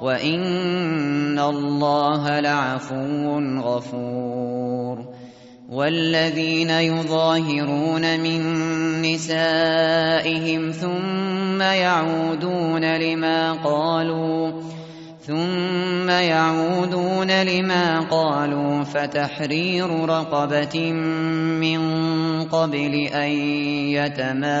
وإن الله لعفو غفور والذين يظاهرون من نسائهم ثم يعودون لما قالوا ثم يعودون لما قالوا فتحرير رقبة من قبل أن يتماسا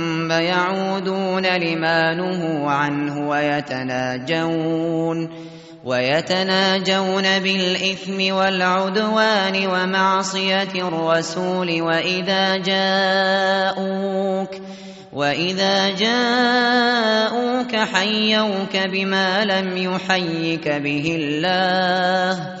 يعودون لما نهوا عنه ويتناجون ويتناجون بالإثم والعدوان ومعصية الرسول وإذا جاءوك وإذا جاءوك حيوك بما لم يحيك به الله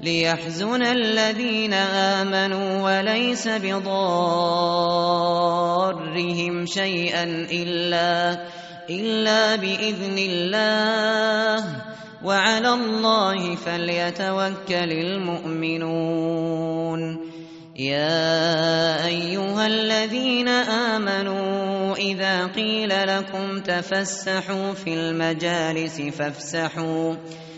ليحزن الذين آمنوا وليس بضارهم شيئا إلا إلا بإذن الله. وعلى الله فليتوكل المؤمنون. يا أيها الذين آمنوا إذا قيل لكم تفسحوا في المجالس فافسحوا. فافسحوا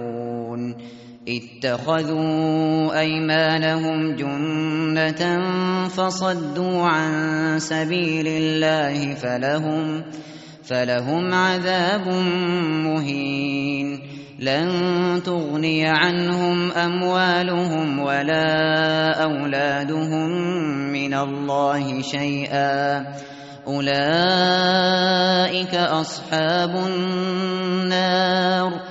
اتخذوا أيمانهم جنة فصدوا عن سبيل الله فلهم فلهم عذاب مهين. لن تغني عنهم أموالهم ولا أولادهم من الله شيئا. أولئك أصحاب النار.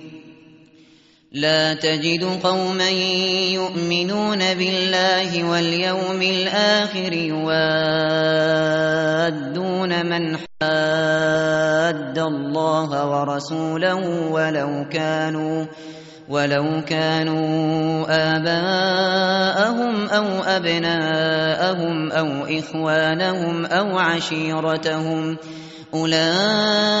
لا تجد قوما يؤمنون بالله واليوم الآخر يوادون من حاد الله ورسوله ولو كانوا ولو كانوا آباءهم أو أبناءهم أو إخوانهم أو عشيرتهم أولئك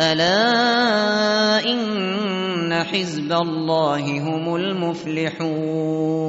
ألا إن حزب الله هم المفلحون